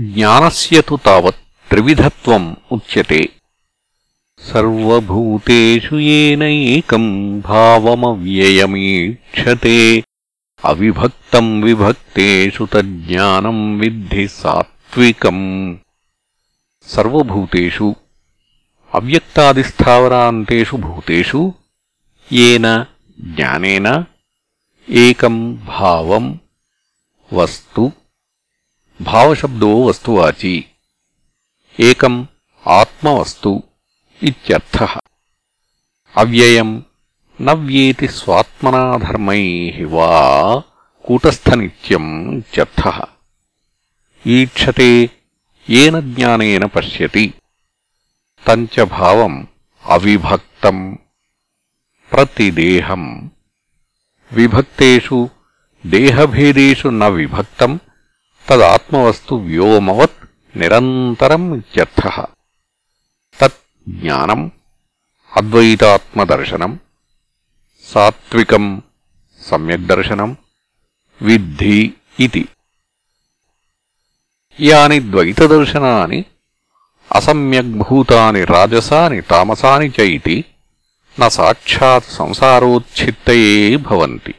జ్ఞానస్య తావత్ త్రివిధత్వం ఉచ్యతే సర్వూతూ ఏనైకం భావమవ్యయమీక్షతే అవిభక్తం విభక్తేషు తజ్ఞానం విద్ధి సాత్వికం సర్వభూతేషు అవ్యక్తాదిస్థావరాంతు భూతేషు ఏన జ్ఞానేన ఏకం భావం వస్తు భావశబ్దో వస్తువాచి. ఏకం ఆత్మవస్తు ఇత్యర్థ. అవ్యయం నవ్యేతి స్వాత్మనా ధర్మై వా కూటస్థనిత్యం ఇత్యర్థ ఈక్షతే ఏన జ్ఞానేన పశ్యతి. తంచ భావం అవిభక్తం ప్రతిదేహం. విభక్తేషు దేహభేదేషు న విభక్తం తదాత్మవస్తు వ్యోమవత్ నిరంతరం ఇత్యర్థ తత్ జ్ఞానం అద్వైతాత్మదర్శనం సాత్వికం సమ్యగ్దర్శనం విద్ధి ఇది. యాని ద్వైతదర్శనాని అసమ్యగ్భూతాని రాజసాని తామసాని చైతి న సాక్షాత్ సంసారోచ్ఛిత్తయే భవంతి.